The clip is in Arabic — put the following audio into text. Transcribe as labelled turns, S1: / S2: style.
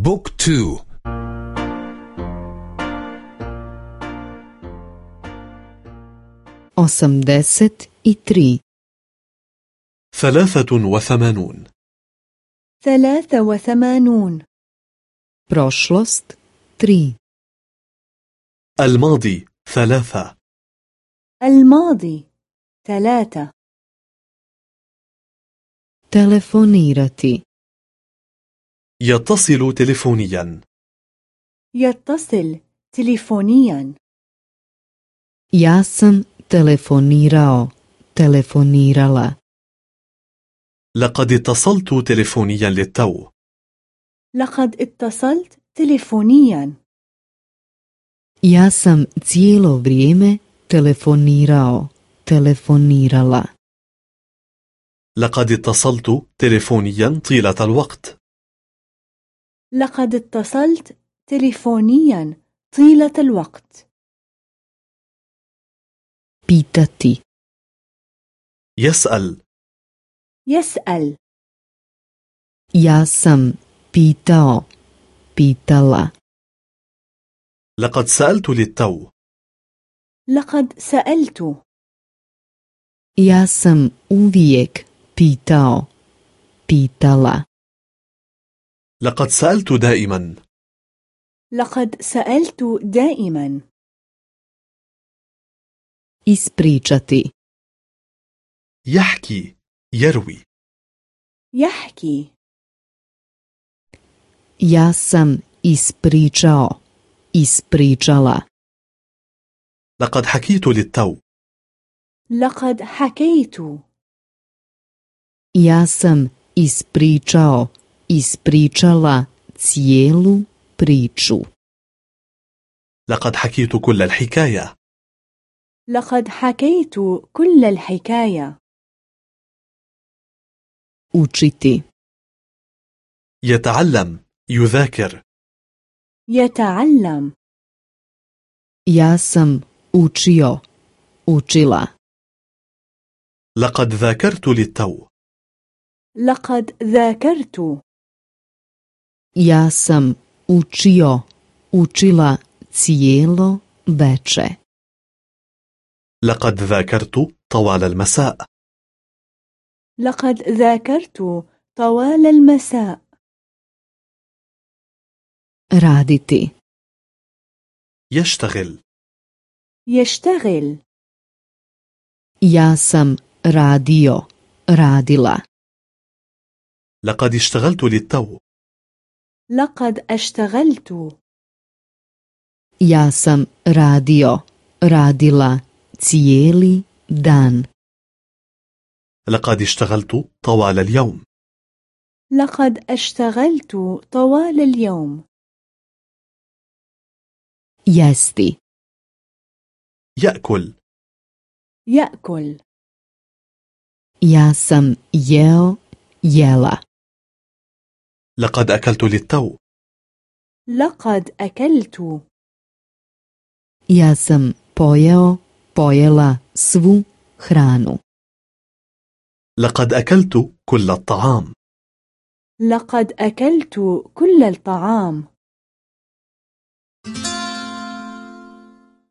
S1: بوك تو.
S2: i tri
S3: ثلاثة وثمانون.
S4: ثلاثة وثمانون.
S2: prošlost tri
S3: الماضي ثلاثة.
S4: الماضي ثلاثة.
S2: telefonirati
S3: يتصل تلفونيا
S4: يتصل تليفونيا.
S2: ja sam telefonirao telefonirala
S3: لقد اتصلت تلفونيا للتو.
S4: لقد اتصلت تليفونيا.
S2: ja sam cijelo vrijeme telefonirao telefonirala
S3: لقد اتصلت تلفونيا طيلة الوقت.
S4: لقد اتصلت تليفونيا طيلة الوقت.
S2: Pitati.
S3: يسأل.
S4: يسأل.
S2: Ja sam pitao pitala.
S3: لقد سألت للتو.
S4: لقد سألت.
S2: Ja sam uvijek. Pitao pitala.
S3: لقد سألت دائما.
S4: لقد سألت دائما.
S2: Ispričati.
S3: يحكي يروي.
S4: يحكي.
S2: Ja sam ispričao ispričala.
S3: لقد حكيت للتو.
S4: لقد حكيت.
S2: Ja sam ispričao ispričala cijelu priču.
S3: لقد حكيت كل الحكاية.
S4: لقد حكيت كل الحكاية.
S2: Učiti.
S3: يتعلم يذاكر.
S4: يتعلم.
S2: Ja sam učio učila.
S3: لقد ذاكرت للتو.
S4: لقد ذاكرت.
S2: Ja sam učio učila cijelo veče.
S3: لقد ذاكرت طوال المساء.
S4: لقد ذاكرت طوال المساء.
S2: Raditi.
S3: يشتغل.
S4: يشتغل.
S2: Ja sam radio radila.
S3: لقد اشتغلت للتو.
S4: لقد اشتغلت.
S2: Ja sam radio. Radila cijeli dan.
S3: لقد اشتغلت طوال اليوم.
S4: لقد اشتغلت طوال اليوم.
S2: Jesti.
S3: يأكل.
S4: يأكل.
S2: Ja sam jeo jela.
S3: لقد أكلت للتو.
S4: لقد أكلت.
S2: Ja sam pojeo pojela svu hranu.
S3: لقد أكلت كل الطعام.
S4: لقد أكلت كل الطعام.